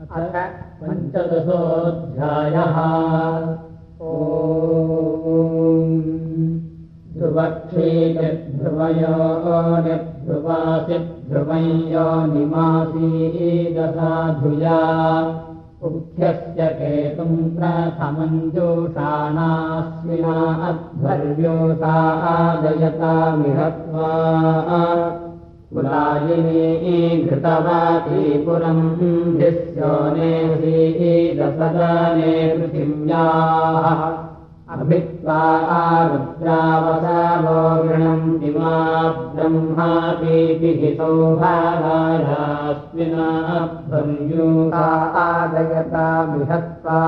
अथ पञ्चदशोऽध्यायः। ओ ध्रुवक्षेयध्रुवयो निर्ध्रुवासि ध्रुवयो निमासीदसाधुया उक्थ्यस्य केतुम् प्रथमञ्जूषाणास्विना अध्वर्योषा आदयता विहत्वा कुलायिनी घृतवाती पुरम् पृथिव्याः। अभित्वा आरुद्रावसावो गृणम् इमा ब्रह्मापीतिः सौभागायास्मिना भर्यूका आदयता बृहत्वा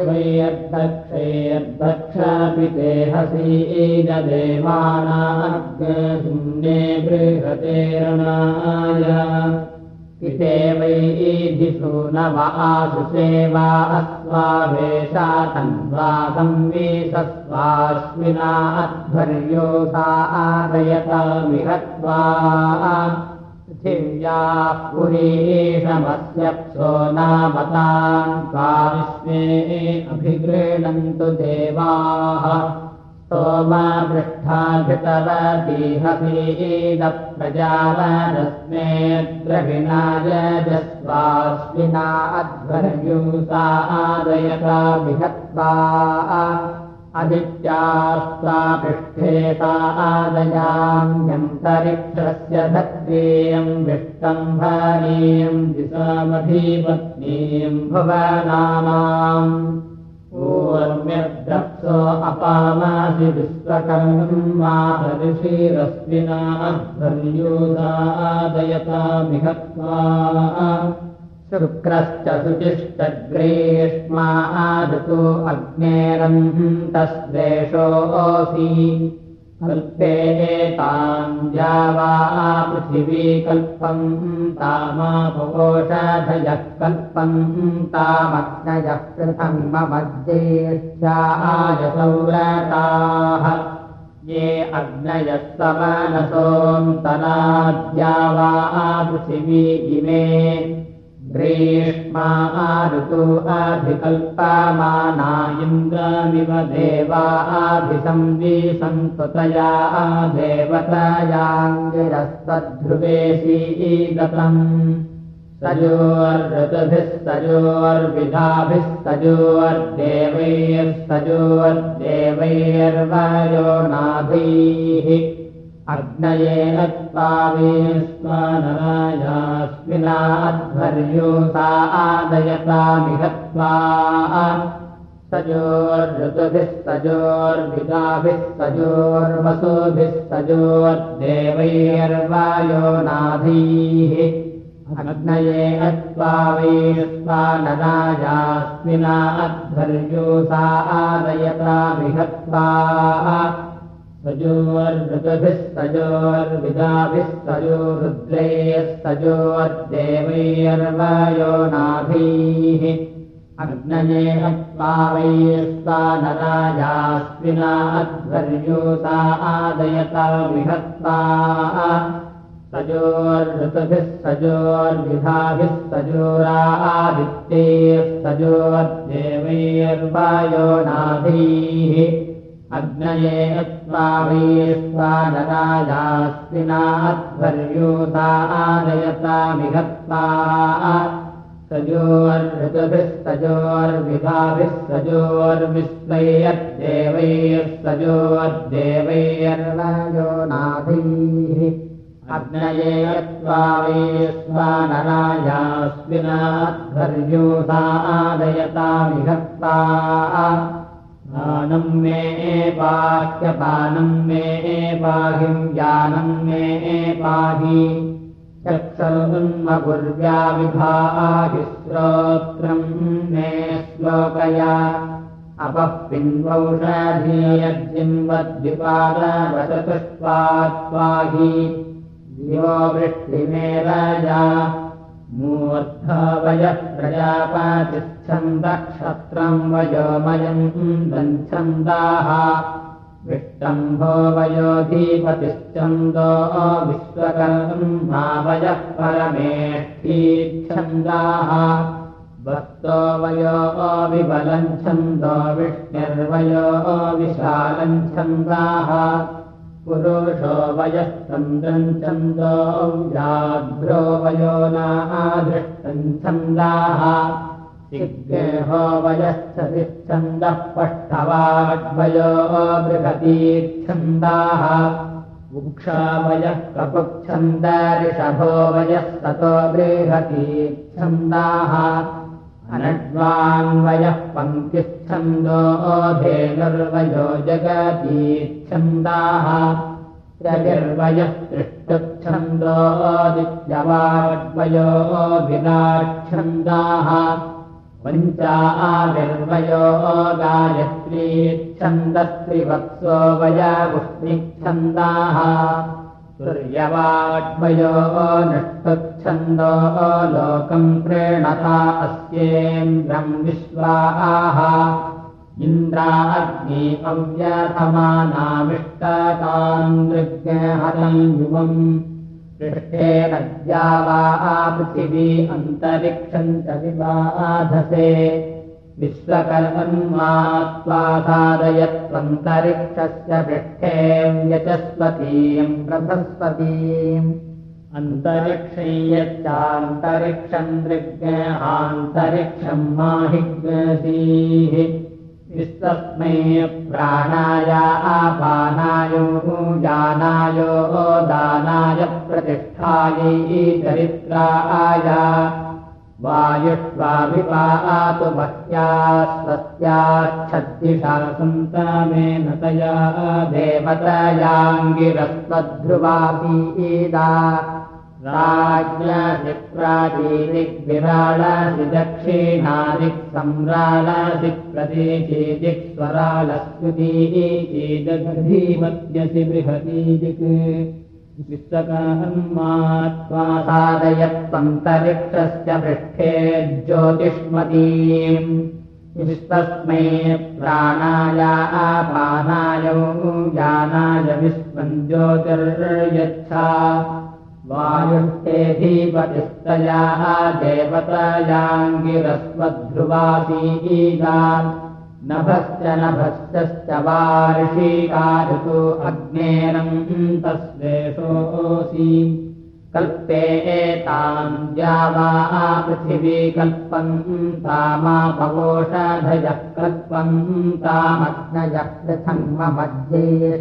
स्वयर्दक्षेऽर्दक्षापि देहसीददेवानाग्ने बृहतेरणाय पिते वैधिषु न वासु सेवा अस्वावेशा तन्वा संवीसस्वास्मिना अध्वर्योषा आदयता विहत्वा पृथिव्याः पुरीशमस्यप्सो नामताम् स्वास्मे अभिगृह्णन्तु देवाः। सोमा पृष्ठाभितवतीहसीदप्रजावनस्मे द्रविणायजस्वास्मिना अध्वर्यूसा आदयता विहत्वा अदित्यास्त्वा पृष्ठेता आदयाम्यन्तरिक्षस्य धत्रेयम् विष्टम्भनीयम् दिशामधीपत्नीयम् भुवनानाम् ऊर्म्यद्रप्सो अपामासि विश्वकर्मा ऋषिरस्मिना अध्वर्यूदादयता मिहत्वा शुक्रश्च शुचिश्च ग्रीष्मा आदतो अग्नेरम् तस्वेषोऽसि कल्पे एताम् द्यावा पृथिवी कल्पम् तामापोषाधयः कल्पम् तामग्नयः पृथङ्गमध्येष्यायसौरताः ये अग्नयः समनसोऽन्तराद्या वा पृथिवी इमे ग्रीष्मा ऋतु अभिकल्पमाना इन्द्रमिव देवा अभिसंवीसन्ततया देवतयाङ्गिरस्तध्रुवेशीदतम् सजोर्देवैस्तजोर्विधाभिस्तजोर्देवैर्स्तजोर्देवैर्वयो नाभैः अग्नये अत्पावे स्वानरायास्मिना अध्वर्योसा आदयता मिहत्वा सजोर्ऋतुभिस्तजोर्विदाभिस्तजोर्वसुभिस्तजोर्देवैर्वायो नाभीः अग्नये अत्पावे स्वानरायास्मिना अध्वर्योसा आदयता मिहत्वा सजोर्ऋतुभिस्तजोर्विदाभिस्तजो रुद्रैस्तजोर्देवैर्वयो नाभीः अग्नये अत्पावै स्वानरायास्मिना अध्वर्योता आदयता विहत्वा सजोर्ऋतुभिस्तजोर्विधाभिस्तजोरादित्यैस्तजोर्देवैर्वायो नाभीः अग्नये अत्पावे स्वानरायास्मिना अध्वर्योता आदयता मिहत्वा सजोर्ऋतुभिस्तजोर्विधाभिस्तजोर्विस्मयद्देवैर्स्तजोर्देवैर्वयो नाभीः अग्नये अत्पावे स्वानरायास्मिना मे पाह्यपानम् मे पाहिम् ज्ञानम् मे पाहि चक्षुन्मगुर्व्या विभाहि श्रोत्रम् मे श्लोकया। अपः पिन्वौषधीयजिन्वद्विपादवचतुष्पात्वाहि दिवो वृष्टिमे राजा मूर्धावयः प्रजापातिच्छन्दक्षत्रम् वयोमयम् दन्छन्दाः विष्टम्भो वयोधिपतिश्चन्दो विश्वकर्मावयः परमेष्ठीच्छन्दाः वस्तो वयो विबलम् छन्दो। विष्णिर्वयो छन्दाः पुरुषो वयस्तन्द्रम् छन्दो व्याघ्रो वयो नादृष्टम् छन्दाः। िग्गेहो वयश्चतिच्छन्दः पष्ठवाड्वयो बृहतीच्छन्दाः। वृक्षावयः कपुच्छन्द ऋषभो वयस्ततो बृहतीच्छन्दाः अनड्वान्वयः पङ्क्तिच्छन्दो धेनुर्वयो जगतीच्छन्दाः त्रिर्वयः तृष्टुच्छन्दोदित्यवाड्वयो विराच्छन्दाः पञ्चा आविर्वयो गायत्रीच्छन्दस्त्रिवत्सो वयपुष्णिच्छन्दाः सूर्यवाड्वयो नष्टुच्छन्दो लोकम् प्रेणता अस्येन्द्रम् विश्वाः। इन्द्राग्नि अव्यथमानामिष्टताम् दृग्हतम् युवम् पृष्ठे नद्या वा पृथिवी अन्तरिक्षम् च विबाधसे विश्वकर्मन्मात्वासादयत्वन्तरिक्षस्य पृष्ठे व्यचस्वतीम् प्रभस्वतीम् अन्तरिक्षै यच्चान्तरिक्षम् माहिग्सीः विश्वस्मै प्राणाय आपानायो जानायो दानाय प्रतिष्ठायै चरित्राय वायुष्वाभिपातु बह्या स्वस्याच्छद्दिशा सन्तमेन तया देवतयाङ्गिरस्वध्रुवापीदा राज्ञादिप्राचीदिग्विराळसि दक्षिणादिक् सम्राळसि प्रदेशीदिक् स्वरालस्कृतीचीदधीमत्यसि बृहतीदिक् विश्वकर्मात्मासादयत्वन्तरिक्षस्य पृष्ठे ज्योतिष्मतीम्। विश्वस्मै प्राणाय आपानाय जानाय विश्वम् ज्योतिर्यच्छा वायुष्टेऽधिपतिस्तयाः देवतयाङ्गिरस्वध्रुवासीगा नभश्च नभश्च वार्षिकाऋतु अग्नेरम् तस्वेषोऽसि कल्पे एताम् द्यावा पृथिवी कल्पम् तामापवोषधयः कल्पम् तामग्नयः पृथङ्मध्ये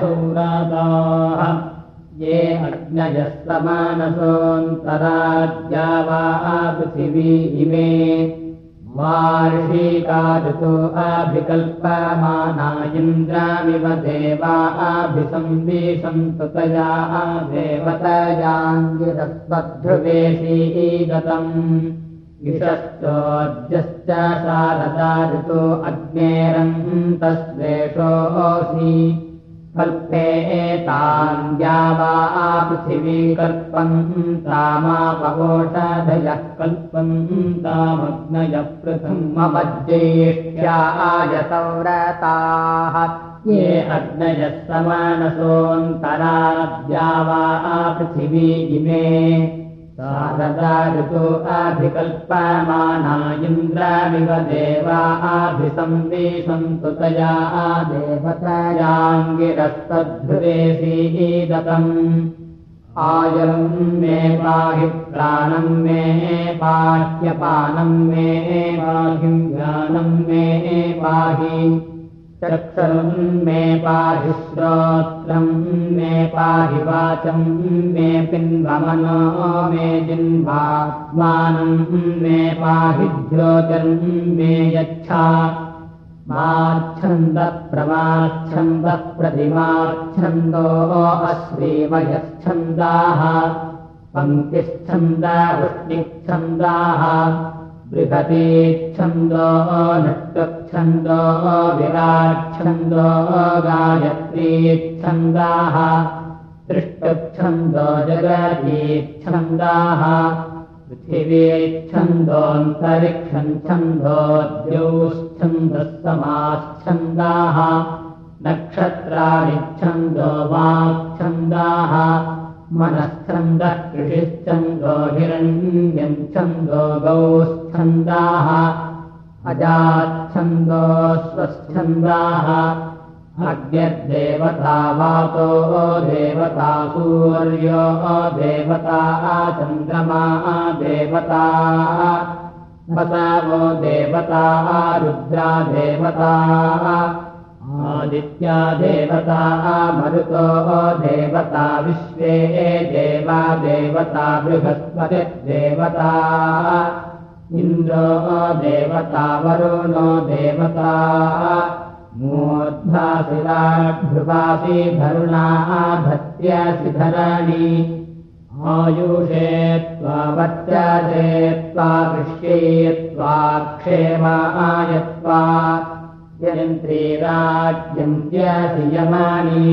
सौरादाः। ये समानसोऽन्तराद्या वा पृथिवी इमे वार्षिकाऋतो अभिकल्पमाना इन्द्रामिव देवा अभिसंविशन्तु तया देवतयाङ्गिरस्वध्रुवेशीगतम् इषश्चोद्यश्च शारदा ऋतो अग्नेरम् कल्पे एतान्द्या वा पृथिवी कल्पम् तामापवोषधयः कल्पम् ये अग्नयः समानसोऽन्तराद्या वा पृथिवी इमे ऋतो अभिकल्पमाना इन्द्रामिव देवा अभिसंविशन्तु तया देवतयाङ्गिरस्तध्रुवेशीदतम् आयम् मे पाहि प्राणम् मे पाह्यपानम् मे पाहिम् ज्ञानम् मे पाहि चक्षुम् मे पाहि श्रोत्रम् मे पाहि वाचम् मे पिन्वमनो मे जिन्वात्मानम् मे पाहि ज्योतिर्म् मे यच्छा। माच्छन्दः प्रमाच्छन्दः प्रतिमाच्छन्दो अश्रीमयच्छन्दाः पङ्क्तिश्छन्द वृष्टिच्छन्दाः बृहतीच्छन्दो नष्टच्छन्दो विराच्छन्दो गायत्रीच्छन्दाः त्रिष्टच्छन्दो जगतीच्छन्दाः पृथिवीच्छन्दोऽन्तरिक्षम् छन्दो द्यौश्छन्दः समाच्छन्दाः नक्षत्राणि छन्दो वाक्छन्दाः मनःच्छन्दः कृषिश्चन्दो हिरण्यम् छन्दो अजाच्छन्दो स्वच्छन्दाः अग्निर्देवता वातो देवता सूर्यो देवता चन्द्रमा देवता वसावो देवता रुद्रा देवता आदित्या देवता मरुतो देवता विश्वे देवा देवता बृहस्पतिर्देवता इन्द्रो देवता वरुणो देवता। मूर्धाशिलाभ्युपासि धरुणाधत्यासि धराणि आयुषे त्वा वर्चसे त्वा कृष्ये त्वा। क्षेमायत्वा यन्त्रीराज्यन्त्यासि यमानि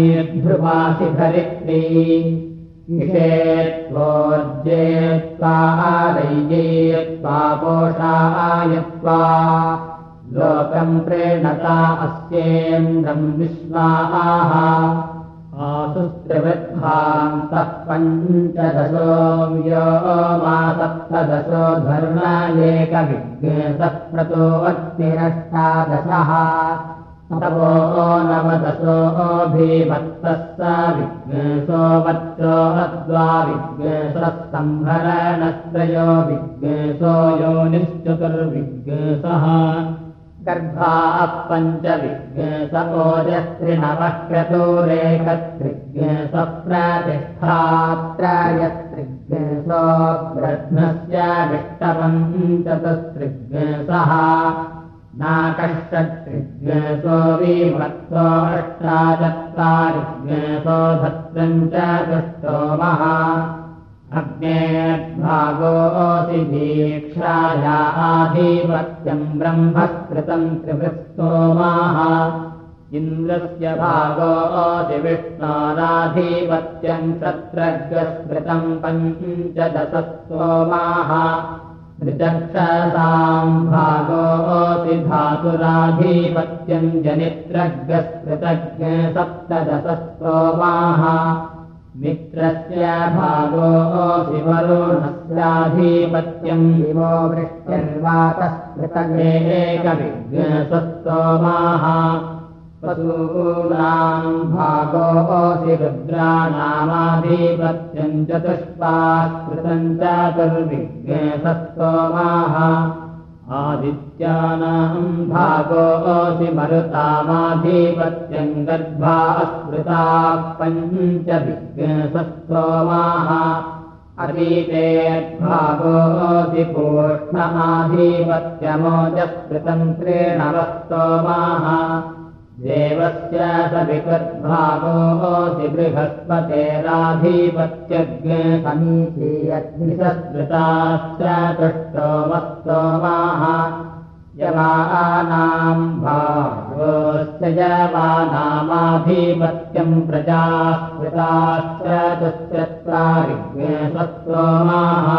ध्रुवासि धरित्री इषे त्वोर्जे त्वा आदैये त्वा पोषायत्वा लोकम् प्रेणता अस्येन्द्रम् विश्वाः आसुस्त्रिवृद्धान्तः पञ्चदशो व्यो मा सप्तदशो धर्मायेकविज्ञेसप्रतो अग्निरष्टादशः तपो नवदशोऽभिमत्तः स विज्ञेशो वच्चो अद्वा विज्ञेशः सम्भरणस्त्रयो विज्ञेशो योनिश्चतुर्विज्ञेशः गर्भाः पञ्चविज्ञेशोजस्त्रिनवः क्रतुरेकत्रिज्ञेशप्रतिष्ठात्रयस्त्रिज्ञेशो ब्रह्मस्य विष्टपञ्चतस्त्रिज्ञेशः नाकश्चत्रिज्ञेशो विभक्तो अष्टाचत्वारिज्ञेशो भद्रम् च दुष्टोमः अग्नेर्भागोऽसि दीक्षाया आधिपत्यम् ब्रह्मस्कृतम् त्रिवृत्सोमाः इन्द्रस्य भागोऽसि विष्णोराधिपत्यम् शत्रग्रस्मृतम् पञ्चदशसोमाः त्रिचक्षसाम् भागोऽसि धातुराधिपत्यम् जनित्रग्रस्मृतज्ञ सप्तदशसोमाः मित्रस्य भागोऽसि वरुणस्याधिपत्यम् दिवो वृष्टिर्वातस्मृतगेकविज्ञसस्तोमाः पशूनाम् भागोऽसि रुद्राणामाधिपत्यम् चतुष्पास्कृतम् चातुर्विज्ञसस्तोमाः आदित्यानाम् भागोऽसि मरुतामाधिपत्यम् गर्भा स्मृताः पञ्चविज्ञसस्तोमाः अतीतेर्भागोऽसि पूष्णमाधिपत्यमोजस्मृतम् त्रीणवस्तोमाः देवस्य सविकृद्भागोऽसि बृहस्पतेराधिपत्यज्ञे समीचीयग्निसस्मृताश्च तुष्टोमस्तोमाः यमानाम् भागोश्च यमानामाधिपत्यम् प्रजास्मृताश्च दुश्चत्वारिज्ञे सस्तोमाः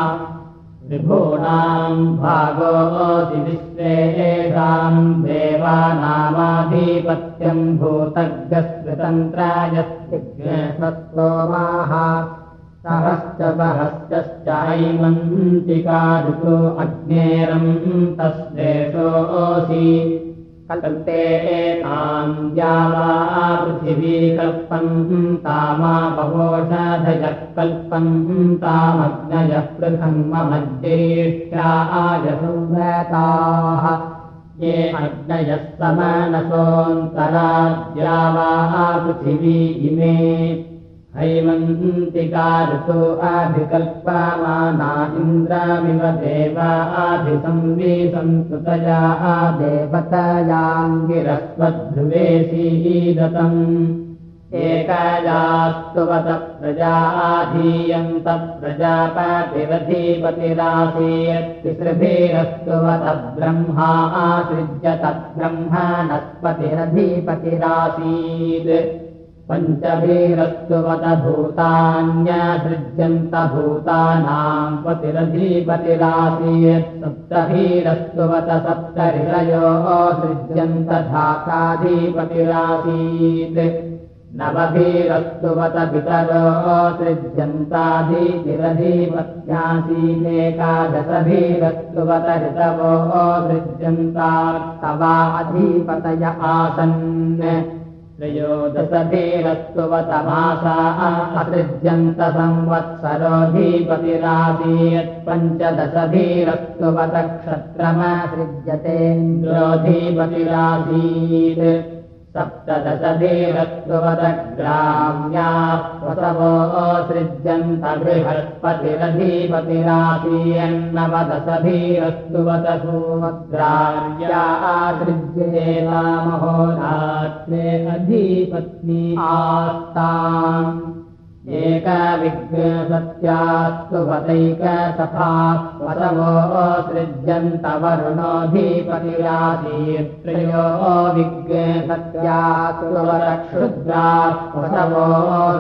विभूनाम् भागोऽसि विश्वेषाम् देवानामाधिपत्यम् भूतग्रस्वतन्त्रायस्तिज्ञसस्तोमाः सहश्च सहश्चैमन्तिकारुतो अग्नेरम् तस्येषोऽसि कल्पते ताम् द्यावा पृथिवी कल्पम् कल्पम् तामग्नयः पृथङ्मज्येष्ठ्यायसंवताः ये अग्नयः समनसोऽन्तराद्यावा पृथिवी इमे हैमन्तिकारुतो अभिकल्पमाना इन्द्रामिव देवा अभिसंवीसन्तुतया देवतयाङ्गिरस्वध्रुवेशीदतम् एकयास्तुवत प्रजाधीयन्त प्रजापतिरधिपतिरासीयत्तिसृभिरस्तुवत ब्रह्मा आसृज्य तद्ब्रह्मा नस्पतिरधिपतिरासीत् पञ्चभीरस्तुवत भूतान्यसृज्यन्त भूतानाम् पतिरधिपतिरासीत् सप्तभीरस्तुवत सप्तऋषयो सृज्यन्त धाताधिपतिरासीत् नवभीरस्तुवत पितरो सृज्यन्ताधितिरधिपत्यासीनेकादशभीरस्तुवत ऋतवो सृज्यन्ता तवा अधिपतय आसन् त्रयोदशभीरस्तुवतमासा असृज्यन्त संवत्सरोऽधिपतिरासीत् पञ्चदशभीरस्तुवत क्षत्रमसृज्यतेन्द्रोऽधिपतिरासीत् सप्तदशधीरत्ववदग्राम्याः प्रसवो सृज्यन्त बृहस्पतिरधीपतिरासीयन्नवदशधीरस्तुवत सोमग्राम्या सृज्येतामहोरात्रे अधिपत्नी आस्ताम् एकविघ्नसत्यास्तु वदैकसखा वसवो सृज्यन्त वरुणोऽधिपतिरासीत्रयो विघ्नसत्यास्तु वरक्षुद्रा वसवो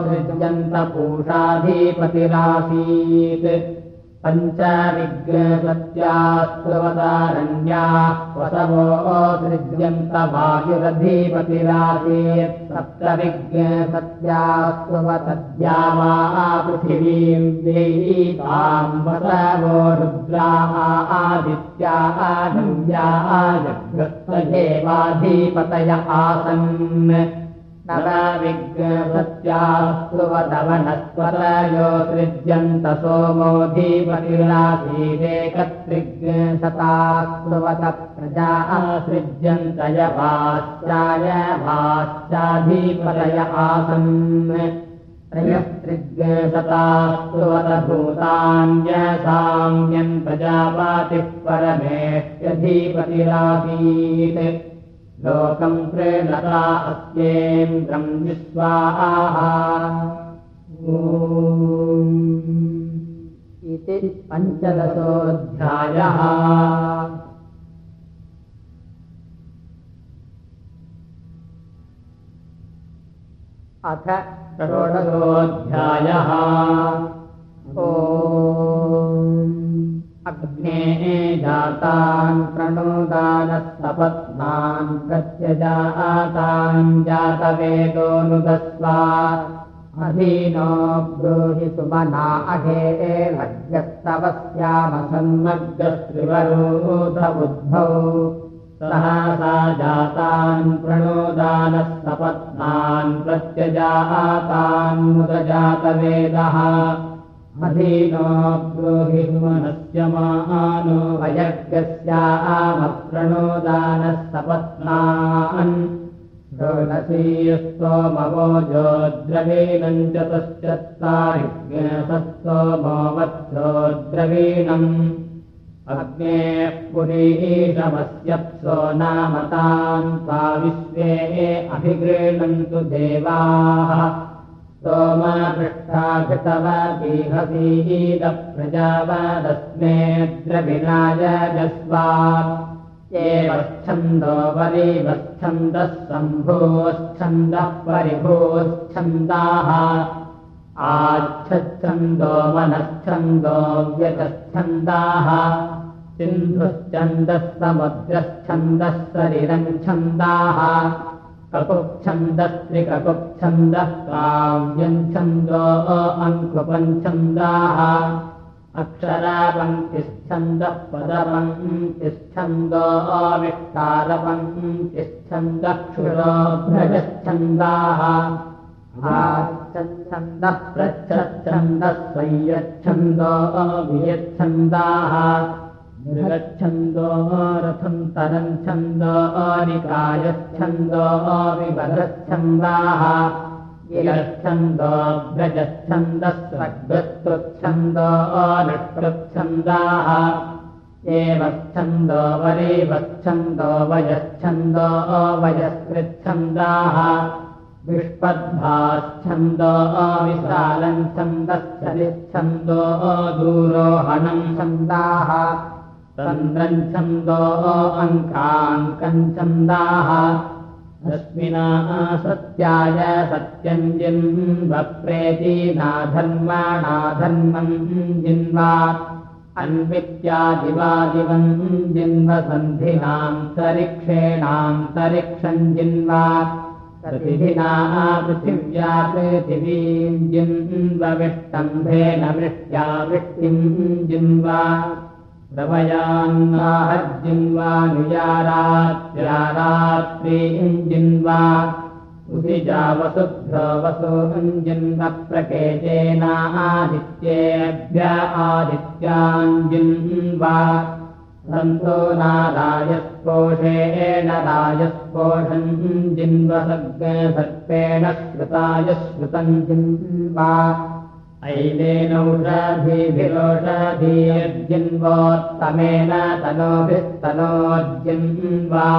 सृज्यन्त पूषाधिपतिरासीत् पञ्चविघ्नसत्यास्त्ववतारण्या वसवो सृज्यन्त वायुरधिपतिरासीत् सप्तविघ्नसत्यास्त्ववतद्या वा पृथिवीम् देयीताम् वसवो रुद्राः आदित्याः नव्याः आसन् नवविघ्नसत्यास्तुवतवनस्पतयो सृज्यन्त सोमोऽधिपतिरासीदेकत्रिघ्नशतास्तुवत प्रजा सृज्यन्त यभाश्चाय भाश्चाधिपतय आसन् त्रयस्त्रिघ्नशतास्तुवत भूतान्यसाम्यन् प्रजापातिः परमेत्यधिपतिरासीत् लोकम् प्रेणता अस्येन्द्रम् विश्वाहा इति पञ्चदशोऽध्यायः। अथ षोडशोऽध्यायः। ओ अग्ने जातान् प्रणोदानः सपत्नान् प्रत्यजातान् जातवेदोऽनुदस्वा अधीनो ब्रूहि सुमना अघे लग्यस्तवस्यामसन्मग्रस्त्रिवरोधबुद्धौ सहसा जातान् प्रणोदानः सपत्नान् प्रत्यजातान्मुदजातवेदः अधीनो ब्रूहि सुमनस्य मानो अयज्ञस्यामप्रणोदानः सपत्नान् षोडशीयस्तोमवोजोद्रवीणम् चतुश्चत्वारिज्ञसस्तोमो वत्सोद्रवीणम् अग्नेः पुरीशमस्यप्सो नाम तान् सा विश्वे अभिगृह्णन्तु देवाः सोमपृष्ठाघृतवतीहसीदप्रजावादस्मे द्रविणाय जस्वा एवच्छन्दो वरीवच्छन्दः सम्भोश्छन्दः परिभोश्छन्दाः आच्छन्दो मनश्छन्दो व्यतच्छन्दाः सिन्धुश्चन्दः समुद्रश्छन्दः शरीरम् छन्दाः ककुप्छन्दस्त्रिककुप्छन्दः काव्यम् छन्दो अङ्कुपञ्छन्दाः अक्षरापङ्क्तिश्छन्दः पदपङ्क्तिश्छन्दो विष्टारपङ्क्तिश्छन्दः क्षुरोभ्रजच्छन्दाः छन्दः प्रच्छन्दः संयच्छन्दो वियच्छन्दाः मृगच्छन्दो रथम् तरम् छन्दो निकायच्छन्दो विवधच्छन्दाः गिरच्छन्दो भ्रजच्छन्दः सर्गस्तुच्छन्दो नष्टच्छन्दाः एवच्छन्दो वरेवच्छन्दो वयच्छन्दो वयस्कृच्छन्दाः विष्पद्भाच्छन्दो विशालम् छन्दः चलिच्छन्दो दूरोहणम् छन्दाः तन्द्रम् छन्दो अङ्काङ्कम् छन्दाः तस्मिना सत्याय सत्यम् जिन्वप्रेतीनाधर्माणाधर्मम् जिन्वा अन्वित्यादिवादिवम् जिन्वसन्धिनान्तरिक्षेणान्तरिक्षम् जिन्वा। प्रतिधिना पृथिव्या पृथिवीम् जिन्वविष्टम्भेन वृष्ट्या वृष्टिम् जिन्वा प्रवयान्नाहज्जिन्वानुयारात्यारात्रीम् जिन्वा उदिजावसुभ्यो वसोऽजिन्व प्रकेचेनादित्येभ्य आदित्याञ्जिन्वा सन्तो नारायस्पोषेण रायस्पोषम् जिन्वसर्गसर्पेण श्रुताय श्रुतम् जिन्वा ऐलेनौषाधिभिरोषाधीयर्जिन्वोत्तमेन तनोभिस्तनोर्जिन्वा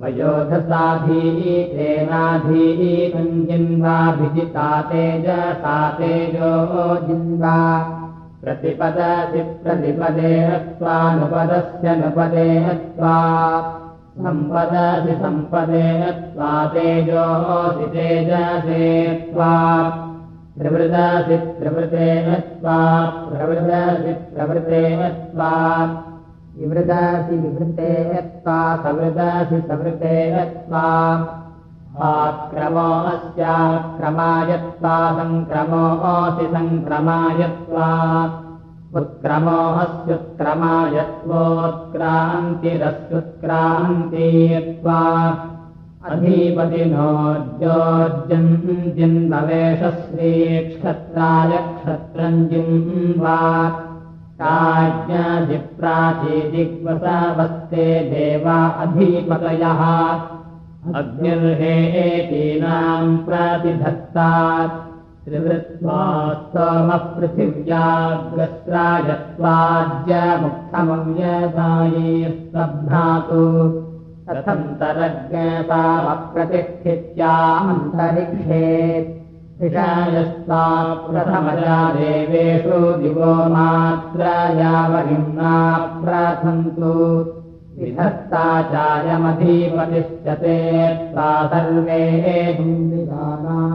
वयोधसाधीतेनाधीतञ्जिन्वाभिजिता तेजसा तेजो जिन्वा प्रतिपदसि प्रतिपदे हत्वानुपदस्य नुपदे हत्वा सम्पदसि सम्पदे हत्वा तेजोऽसि तेजसे त्वा प्रवृदासि प्रवृते हत्वा प्रवृदासि प्रवृते हत्वा विवृदासि विवृते हत्वा सवृदासि सवृते हत्वा आक्रमो अस्याक्रमायत्वा सङ्क्रमोऽसि सङ्क्रमायत्वा उत्क्रमोऽस्युत्क्रमायत्वोत्क्रान्तिरस्युत्क्रान्तीयत्वा अधिपतिनोर्जोर्जन् जिन्ववेशश्रीक्षत्राय क्षत्रम् जिन्वा राज्ञादिप्राचीदिग्वसावस्ते देवा अधिपतयः। अग्निर्हेतीनाम् प्रतिधत्तात्। त्रिवृत्वा स्तोमः पृथिव्याग्रस्रायत्वाज्यमुक्तमव्यदाये स्तभ्नातु तथन्तरज्ञतामप्रतिष्ठित्यान्तरिक्षे विषायस्ता प्रथमजा देवेषु दिवो मात्रायावहिम्ना प्राथन्तु विधत्ता चायमधीपतिश्च ते त्वा सर्वे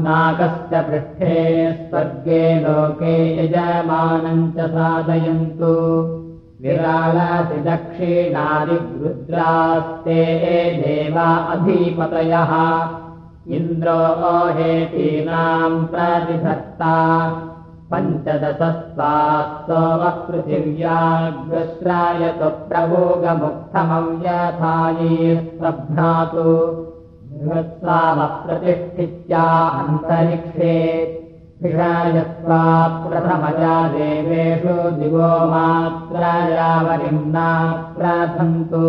नाकश्च पृष्ठे स्वर्गे लोके यजमानम् च साधयन्तु विरालासि दक्षिणादिरुद्रास्ते देवा अधिपतयः। इन्द्रो हेतीनाम् प्रतिधत्ता। पञ्चदशस्तास्तोमः पृथिव्याग्रश्रायतु प्रभोगमुक्थमव्यथाये स्तभ्नातु बृहत्सामप्रतिष्ठित्या अन्तरिक्षे विषायत्वा प्रथमजा देवेषु दिवो मात्रायावनिम्ना प्राथन्तु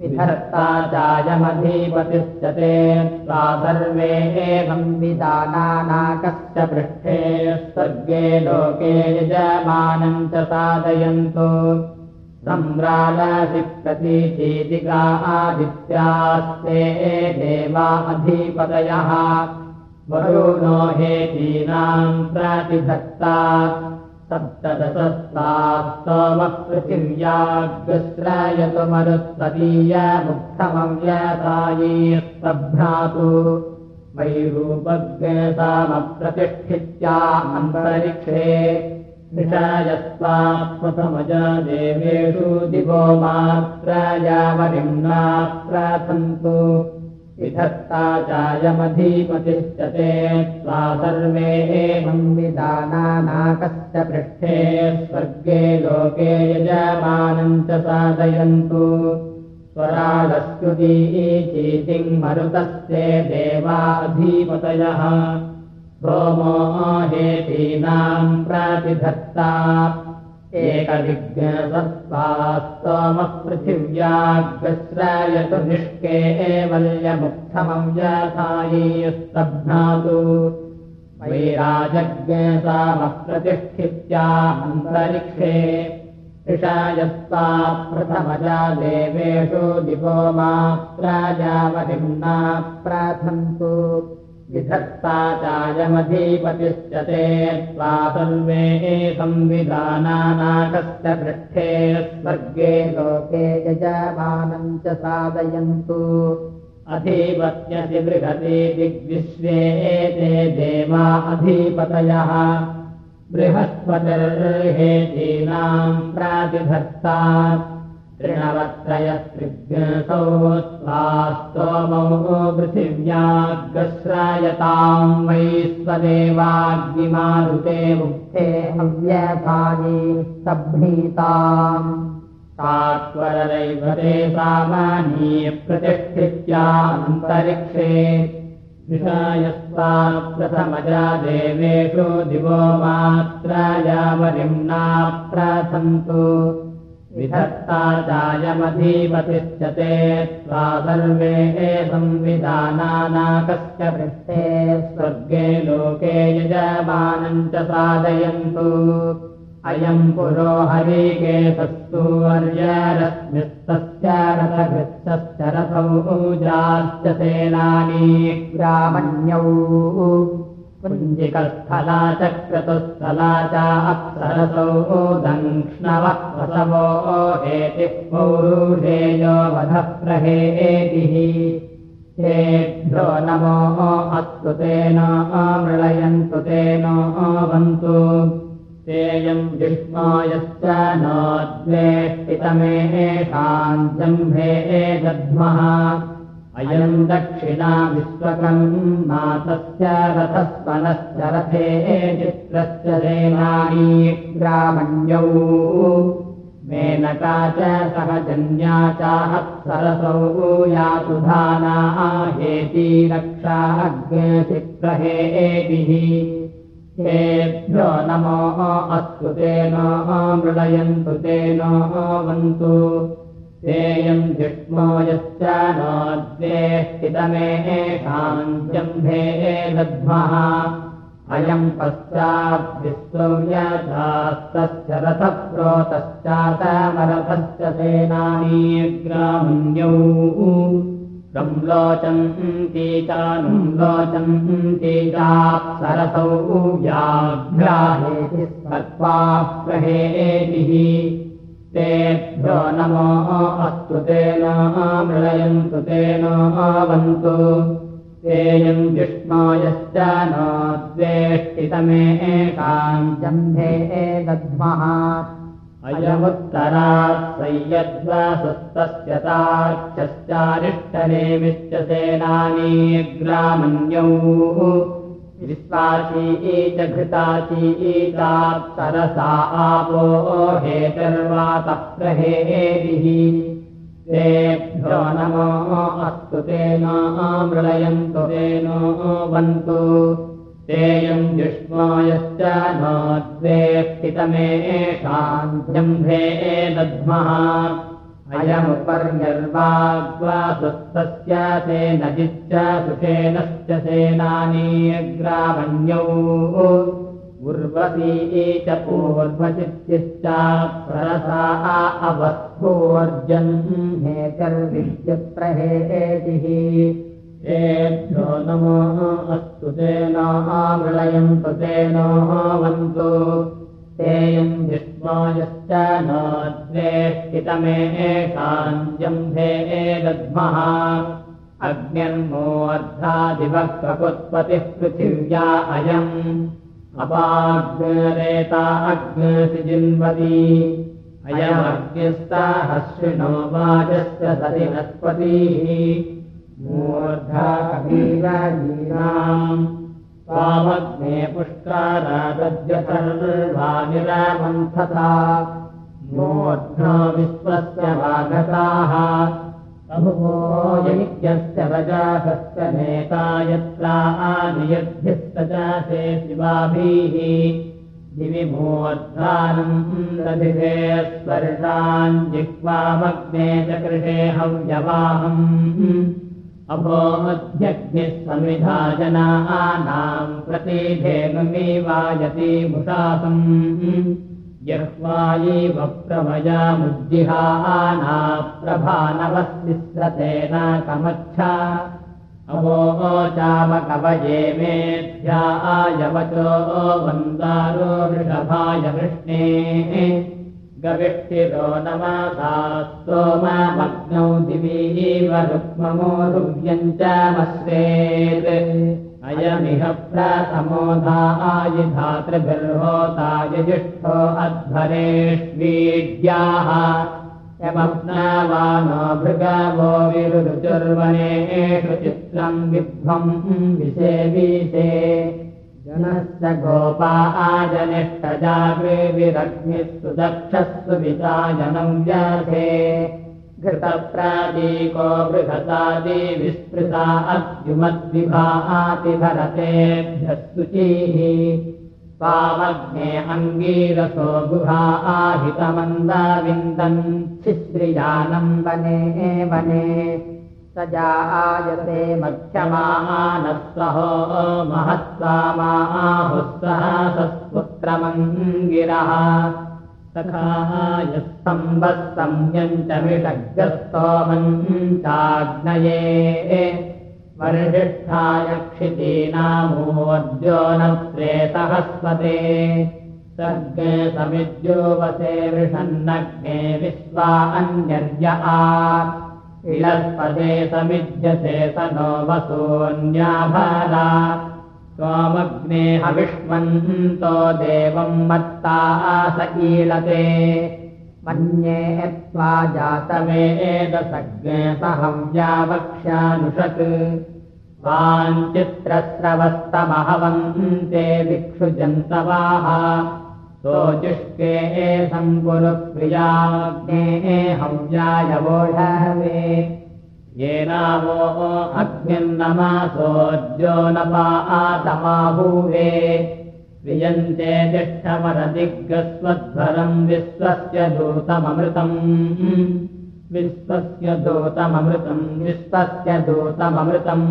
विधत्ता चायमधीपतिश्च ते त्वा सर्वे एवम् विदानानाकश्च पृष्ठे स्वर्गे लोके यजमानम् च साधयन्तु। सम्रालासि प्रतीचीतिका आदित्यास्ते देवा अधिपतयः वरुणो हेतीनाम् प्रतिधत्ता सप्तदशस्तास्तोमः पृथिव्याग्रस्रायतु मरुत्तदीयमुक्थमव्यताये स्तभ्नातु वैरूपज्ञतामप्रतिष्ठित्या अन्तरिक्षे विषायस्त्वा प्रथमजा देवेषु दिवो मात्रायावनिम्ना प्राथन्तु विधत्ता चायमधीपतिश्च ते त्वा सर्वे एवम् पृष्ठे स्वर्गे लोके यजमानम् च साधयन्तु स्वराडस्युदीचीतिम् मरुतस्ते देवाधीपतयः। सोमो हेतीनाम् प्रतिधत्ता एकविज्ञसत्त्वास्तोमः पृथिव्याग्रस्रायतु निष्के एवल्यमुक्थमव्यथाये स्तभ्नातु वैराजज्ञसामः प्रतिष्ठित्या अन्तरिक्षे प्रथमजा देवेषु दिवो मात्रायावहिम्ना प्राथन्तु विधत्ता चायमधीपतिश्च ते त्वा सर्वे संविधानानाकश्च पृष्ठे स्वर्गे लोके यजमानम् च साधयन्तु। अधिपत्यति बृहति दिग्विश्वे ते देवा अधिपतयः। बृहस्पतिर्हेतीनाम् प्रातिधत्ता तृणवत्रयस्त्रिग्सौ स्वा स्तोमौ पृथिव्याग्रश्रायताम् वै स्वदेवाग्निमारुते मुक्ते हव्यभागे सभ्रीताम्। सात्वरैवते सामानी प्रतिष्ठित्यान्तरिक्षे विषायस्वा प्रथमजा देवेषु दिवो मात्रायावरिम्ना प्राथन्तु विधत्ता चायमधीपतिष्ठते त्वा सर्वे संविधानानाकस्य पृष्ठे स्वर्गे लोके यजमानम् च साधयन्तु। अयम् पुरोहरिकेशस्तु अर्यरश्मिस्तस्य रथभृत्सश्च रथौ ऊजाश्च सेनानी ग्रामण्यौ कुञ्जिकस्थला च क्रतुस्थला च अप्सरसौ दङ्क्ष्णवः प्रसवो हेतिः पौरुषेयो वधः प्रहेतिः तेभ्यो नमो अस्तु तेन मृळयन्तु तेन वन्तु तेयम् जिष्मो यश्च नोद्वेष्टितमेषाम् जम्भे दद्मः अयम् दक्षिणा विश्वकम् मातस्य रथस्वनश्च रथे चित्रस्य सेनानी ग्रामण्यौ मेनका च सहजन्या चाहत्सरसौ यातु धाना हेती रक्षा अग्निप्रहेतिः तेभ्यो नमो अस्तु तेन मृडयन्तु तेन वन्तु तेयम् जिष्मो यश्च नोद्वेष्टितमेषाम् जम्भे दद्मः अयम् पश्चाद्विश्वव्यथास्तस्य रथप्रोतश्चातमरथश्च सेनानी ग्रामण्यौ संलोचन्ती चानुम् लोचन्ती चाप्सरसौ व्याघ्राहेति स्मत्वा प्रहेतिः तेभ्यो नमो अस्तु तेन मृळयन्तु तेन वन्तु तेयम् विष्णो यश्च नोद्वेष्टितमेषाम् जम्भे दद्मः अयमुत्तरात् संयद्वासस्तस्य ताक्षश्चारिष्टनेमिश्च सेनानी ग्रामण्यौ घृताची ईतात्सरसा आपो हेतर्वातः प्रहेतिः तेभ्यो नमो अस्तु तेन मृळयन्तु तेन वन्तु। तेयम् जुष्मो यश्च नोद्वेष्टितमेषाम् जम्भे दद्मः अयमुपर्यर्वाग्वासुस्तस्य सेनजिच्च सुषेणश्च सेनानी ग्रामण्यौ उर्वशी च पूर्वचित्तिश्च प्ररसा अवस्थोर्जन् हेतर्विद्युत्रहेतिः तेभ्यो नमो अस्तु तेन मृळयन्तु तेन वन्तु तेयम् विष्मो यश्च नोद्वेष्टितमेषाम् जम्भे दद्मः। अग्न्यन्मोऽर्धादिवः ककुत्पतिः पृथिव्या अयम्। अपाग्रेता अग्निजिन्वती अयमग्निस्ताहश्विनो वाचस्य सदिनस्पतिः मूर्धा कवीराजीनाम् स्वामग्ने पुष्कारादद्यसर्वानिरामन्थता मूर्ध्नो विश्वस्य यज्ञस्य रजासस्य नेता यत्रा आनियद्भिस्त चासे शिवाभिः। दिवि मूर्धानम् दधिरे स्पर्शान् जिह्वामग्ने च कृषे हव्यवाहम् अभोमध्यग्निः संविधा जनानाम् प्रतिधेनुमीवायति भुषासम् यह्वायीव प्रभयामुज्जिहाना प्रभानवस्तिस्रतेन कमच्छा। अवोचामकवये आयवचो वन्दारो वृषभाय वृष्णे गविष्ठिरो नमासा स्तोमग्नौ दिवीव रुक्ममोरुव्यम् च मस्रेत् अयमिह प्रथमोधायिधातृभिर्होतायजिष्ठो अध्वरेष्वीड्याः। यमप्नावानो भृगवो विरुचुर्वनेषु चित्रम् विभ्वम् विषेवीशे जनस्य गोपा आजनिष्ठजागृविरग्निः सुदक्षस्तु वितायनम् व्याधे घृतप्रादीको बृहतादि विस्पृता अद्युमद्विभातिभरतेभ्यः शुचीः पावग्ने अङ्गीरसो गुहा आहितमन्दाविन्दन् छिश्रियानम् वने वने स जायते मध्यमानः सहो महत्त्वामाहुः सहसस्पुत्रमङ्गिरः सखाः यः सम्बः संयञ्चमिषग्रस्तोमम् चाग्नये वर्षिष्ठाय क्षितीनामोऽद्यो न प्रेतहस्पते सर्गे समिद्योवसे वृषन्नग्ने विश्वा अन्यर्य। आ इलस्पदे समिध्यसे स नो वसून्याभरा। त्वमग्ने हविष्मन्तो देवम् मत्ता स ईलते। मन्ये त्वा जातमेदसज्ञे सहव्यावक्ष्यानुषत् वाञ्चित्रस्रवस्तमहवन्ते दिक्षु जन्तवाः सोजुष्के सम्पुरुप्रियाग्ने हव्याय वोढवे येनावो अग्निर्नमासोऽद्यो न पातमाभूवे प्रियन्ते तिष्ठमरदिग्गस्वध्वरम् विश्वस्य दूतममृतम्। विश्वस्य दूतममृतम् विश्वस्य दूतममृतम्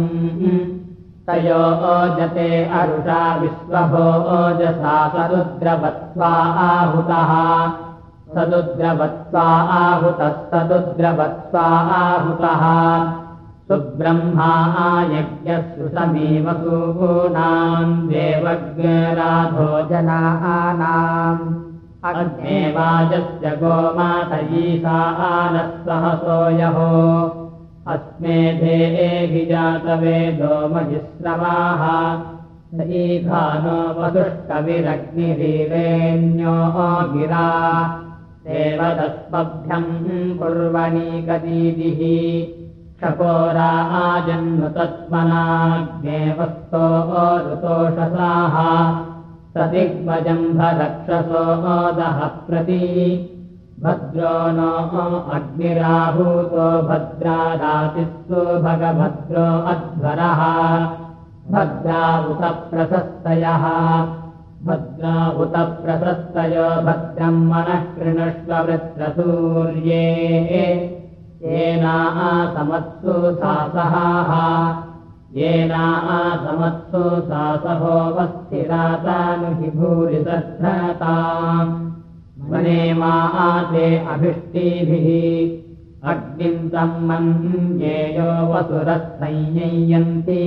तयो ओजते अरुषा विश्वभो ओजसा सरुद्रवत्स्वा आहुतः। सदुद्रवत्स्वा आहूतः सदुद्रवत्स्वा आहूतः। सुब्रह्मा सूनाम् देवज्ञराधो जनानाम् अग्नेवाजस्य गोमातयीसा आनः सहसो यहो अस्मे धेहि जातवेदो मजिस्रवाः ईघानो वसुष्कविरग्निरीरेण्यो गिरा। देवदस्मभ्यम् कुर्वणीकदीदिः क्षपोरा आजन्मतत्मनाग्ने वस्तो ऋतोषसाः। सदिग्मजम्भरक्षसो मोदः प्रति भद्रो नो अग्निराहूतो भद्रादातिस्तु भगभद्रो अध्वरः। भद्रा उत प्रशस्तयः। भद्रा उत प्रशस्तयो भद्रम् मनः कृणुष्व वृत्रसूर्ये। येना समत्सु सासहाः। येना समत्सु सासहोऽवस्थिरातानुहि भूरि सद्धताम् वने मा ते अभिष्टीभिः। अग्निम् तम् मन्येयो वसुरः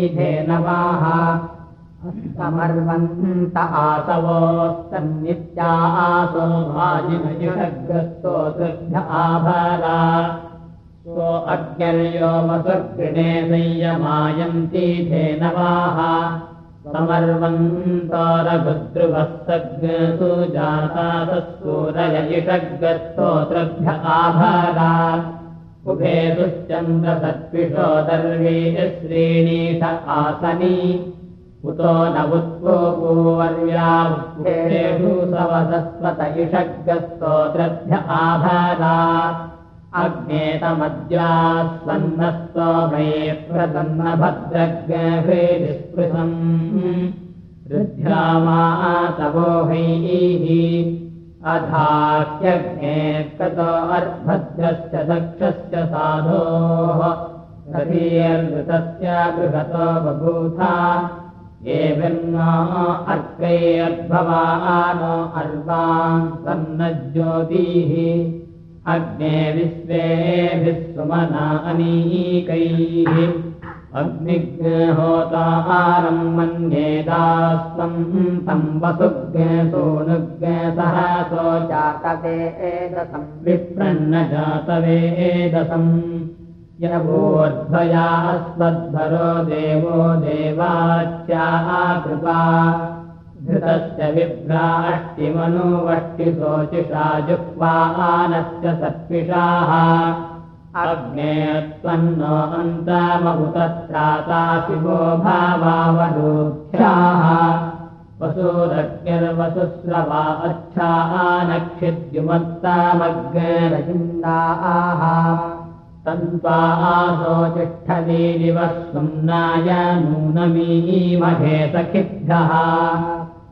धेनवाः। समर्वन्त आसवो आसो भाजिनयुषग्रस्तोतृभ्य आभारा। सो अग्र्यो वसुर्गृणे संयमायन्ती धेनवाः समर्वन्तोरभद्रुवः सग्सु जातासूरयिषग्रस्तोत्रभ्य आभारा। उभे दुश्चन्द्रसत्पिषो दर्वी श्रीणीष आसनी। उतो न उत्पोपूवर्याभेषु सवसस्वत इषग्रस्तोत्रभ्य आभारा अग्नेतमद्यास्वन्नस्तो मे प्रसन्नभद्रग्रहृदिस्पृशम् रुद्ध्यामा तवोहैः अधाह्यग्ने कतो अर्भद्रश्च दक्षश्च साधोः रतीयर्वृतस्य बृहतो बभूथा एवन्नो अर्कैरद्भवानो अर्वाम् सन्नज्योतिः अग्ने विश्वेभिः सुमना अनीकैः अग्निग्होतारम् मन्येदास्त्वम् तम् वसुज्ञ सोनुज्ञ सहसो जातवेदसम् विप्रन्न जातवेदसम् यवोर्ध्वयास्त्वद्भरो देवो देवाच्याः कृपा धृतस्य विभ्राष्टिमनुवष्टिशोचिषा जुह्वानस्य सत्पिषाः अग्ने त्वन्नो अन्तमभुतत्राता शिवो भावावरोध्याः वसुरग्निर्वसुस्रवा अच्छाः नक्षिद्युमत्तामग्निरहिन्दाः तन्त्वा आसोचिष्ठलीलिवः सुम्नाय नूनमीमहे सखिभ्यः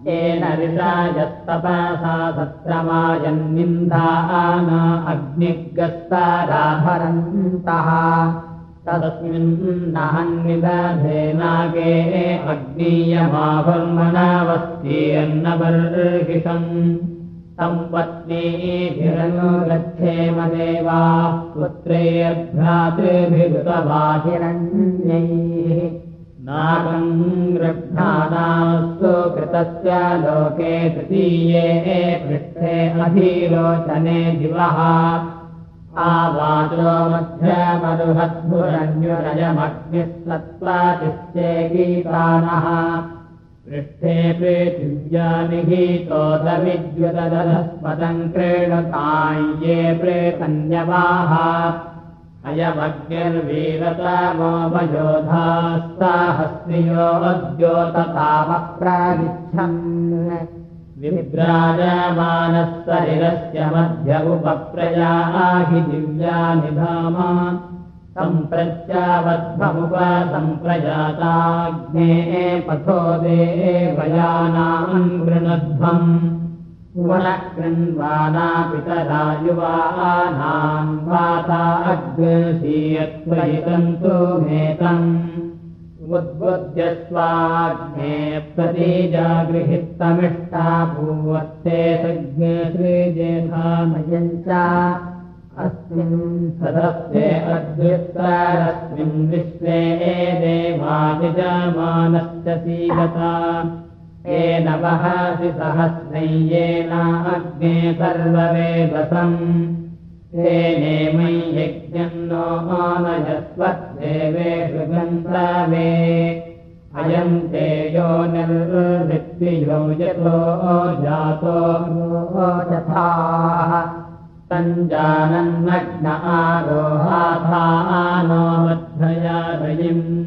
येन ऋषायस्तपसा सत्रमायन्निन्दा न अग्निगस्ताराभरन्तः तस्मिन्नहन्निदधे नागे अग्नीयमाभर्मणावस्तीर्नबर्हिषम् सम्पत्नीभिरनुगच्छेम देवाः पुत्रेर्भ्रातृभिरुतवाहिरण्यैः नागम् गृह्णानास्तु कृतस्य लोके तृतीये पृष्ठे अधीरोचने दिवः। आवाचो मध्यमरुहद्भुरन्युरयमग्निः सत्त्वातिश्चे गीतानः पृष्ठे पृथिव्या निहीतोदविद्युतदधस्पदम् क्रीडताञ्ये प्रेतन्यवाः अयमग्निर्वीरतमोपयोधास्ताहस्रियो अद्योततामप्रागिच्छन् विभ्राजमानः शरीरस्य मध्य उपप्रयाहि दिव्या निधामा पथो देवयानाम् गृणध्वम् पितरा युवानाम् वाता अग्रशीयत्वयितन्तु मेतम् उद्बुद्ध्यस्वाग्ने प्रतीजागृहितमिष्टा भूवत्ते सज्ञश्रीजेधामयम् च अस्मिन् सदस्ये अद्युत्तरस्मिन् विश्वे देवादिजमानश्च सीदता सहस्रय्येन अग्ने सर्ववेदसम्। तेने मयि यज्ञम् नो नयस्वदेवेषु गन्तवे अयम् ते यो निर्वृत्तियो यतो जातो सञ्जानन्नग्न आरोहाधानो मध्वया रयिम्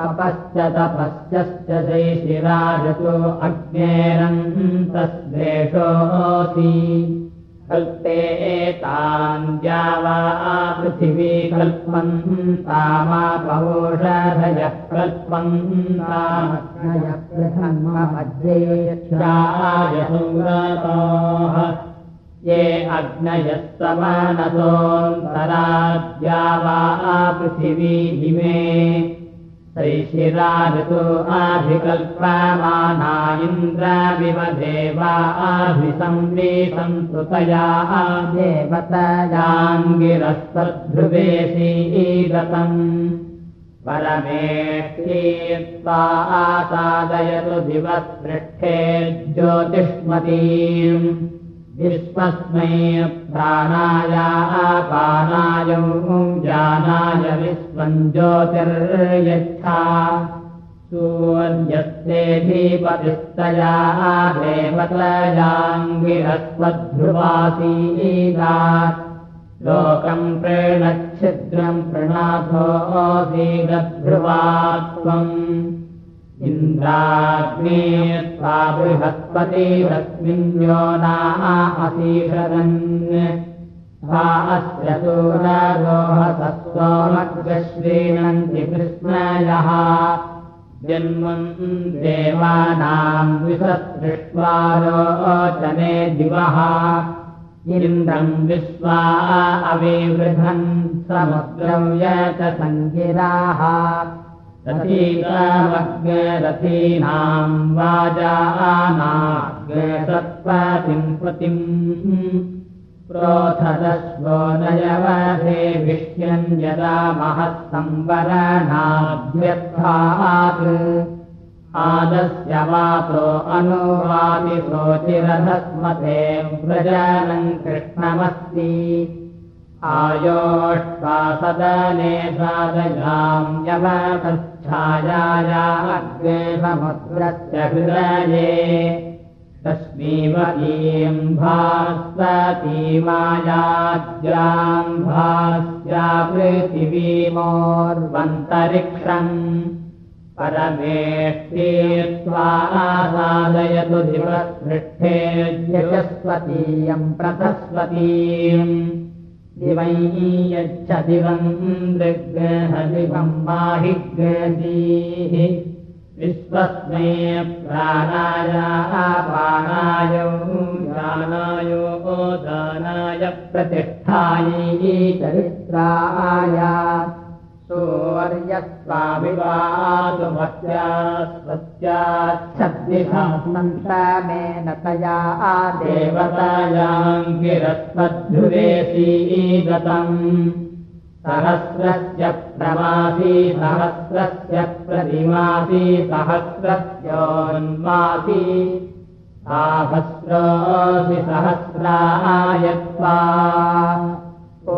तपश्च तपश्चश्च शैशिराजतो अग्नेरन्तस्लेषोऽसि कल्पे एतान् द्यावा पृथिवी कल्पन्तामापवोषधयः कल्पन्तामग्नय ्यायसुव्रताः ये समानतोऽन्तराद्या वा पृथिवी इमे सैशिरा ऋतु आभिकल्पमाना इन्द्राविव देवा आभिसंवीसन्तुतया देवतयाङ्गिरस्तद्ध्रुवेशीरतम् परमेष्ठीर्त्वा आसादयतु दिवःपृष्ठे ज्योतिष्मतीम् विश्वस्मै प्राणाया अपानाय जानाय विश्वम् ज्योतिर्यच्छा सूर्यस्तेऽधिपतिस्तया देवतयाङ्गिरस्वध्रुवासीदा। लोकम् प्रेणच्छिद्रम् प्रणाथोऽसीदध्रुवात्वम् इन्द्राग्ने त्वा बृहस्पतिरस्मिन् योनाः असीषदन् सा अस्य सूररोहसत्सोमग्रश्रीणन्ति कृष्णयः जन्मम् देवानाम् विससृष्ट्वा रोचने दिवः। इन्द्रम् विश्वा अविवृधन् समुद्रम् यत सङ्गिराः रथीनामग्ररथीनाम् वाजानाग्रसत्पतिम् पतिम् प्रोथदश्वो नयवधे विष्यन् यदा महत्संवरणाभ्यर्थात् आदस्य मातो अनुवादि सोचिरधस्मते व्रजनम् कृष्णमस्ति आयोष्टासदने सादयाम् यमतच्छायाग्रेवमुद्रस्य हृदये। तस्मीवतीम् भास्वतीमायाद्याम् भास्या पृथिवीमोर्वन्तरिक्षम् परमेष्टीत्वा सादयतु दिवपृष्ठे यशस्वतीयम् प्रथस्वतीम् दिवै यच्छ दिवम् दृग्गहदिवम् माहि गदीः विश्वस्मै प्राणाय दानाय प्रतिष्ठायै चरित्राय स्वस्याच्छद्दिशान्तमेन तया देवतायाम् गिरस्वध्रुवेशीगतम् सहस्रस्य प्रमासी सहस्रस्य प्रतिमासी सहस्रस्योन्मासी। साहस्रोऽसि सहस्रायत्वा ओ